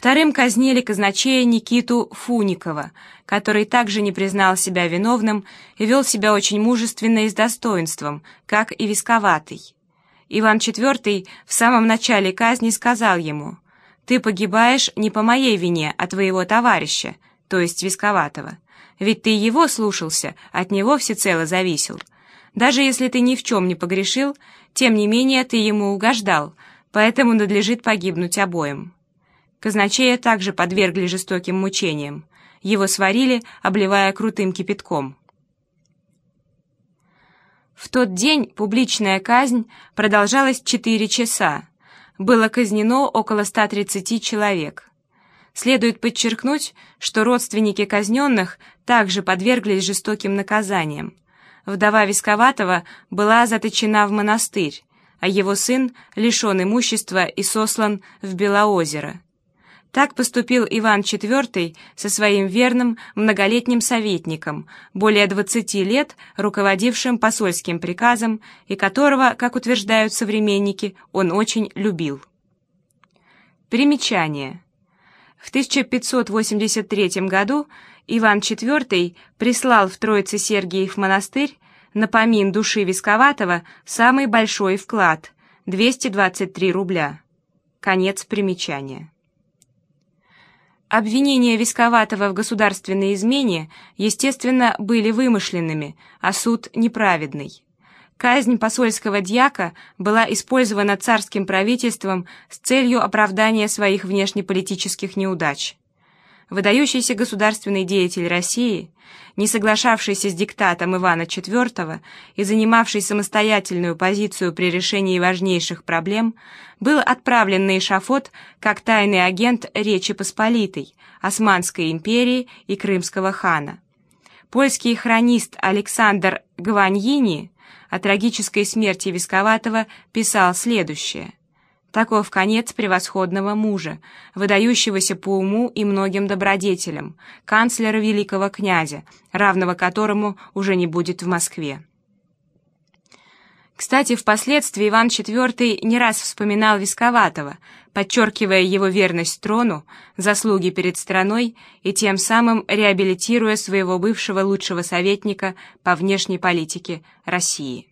Вторым казнили казначея Никиту Фуникова, который также не признал себя виновным и вел себя очень мужественно и с достоинством, как и Висковатый. Иван IV в самом начале казни сказал ему «Ты погибаешь не по моей вине, а твоего товарища, то есть Висковатого, ведь ты его слушался, от него всецело зависел. Даже если ты ни в чем не погрешил, тем не менее ты ему угождал, поэтому надлежит погибнуть обоим». Казначея также подвергли жестоким мучениям. Его сварили, обливая крутым кипятком. В тот день публичная казнь продолжалась 4 часа. Было казнено около 130 человек. Следует подчеркнуть, что родственники казненных также подверглись жестоким наказаниям. Вдова Висковатого была заточена в монастырь, а его сын лишен имущества и сослан в Белоозеро. Так поступил Иван IV со своим верным многолетним советником, более 20 лет руководившим посольским приказом и которого, как утверждают современники, он очень любил. Примечание. В 1583 году Иван IV прислал в Троице-Сергиев монастырь на помин души Висковатого самый большой вклад – 223 рубля. Конец примечания. Обвинения Висковатого в государственной измене, естественно, были вымышленными, а суд неправедный. Казнь посольского дьяка была использована царским правительством с целью оправдания своих внешнеполитических неудач выдающийся государственный деятель России, не соглашавшийся с диктатом Ивана IV и занимавший самостоятельную позицию при решении важнейших проблем, был отправлен на эшафот как тайный агент Речи Посполитой, Османской империи и Крымского хана. Польский хронист Александр Гваньини о трагической смерти Висковатого писал следующее – Таков конец превосходного мужа, выдающегося по уму и многим добродетелям, канцлера великого князя, равного которому уже не будет в Москве. Кстати, впоследствии Иван IV не раз вспоминал Висковатого, подчеркивая его верность трону, заслуги перед страной и тем самым реабилитируя своего бывшего лучшего советника по внешней политике России.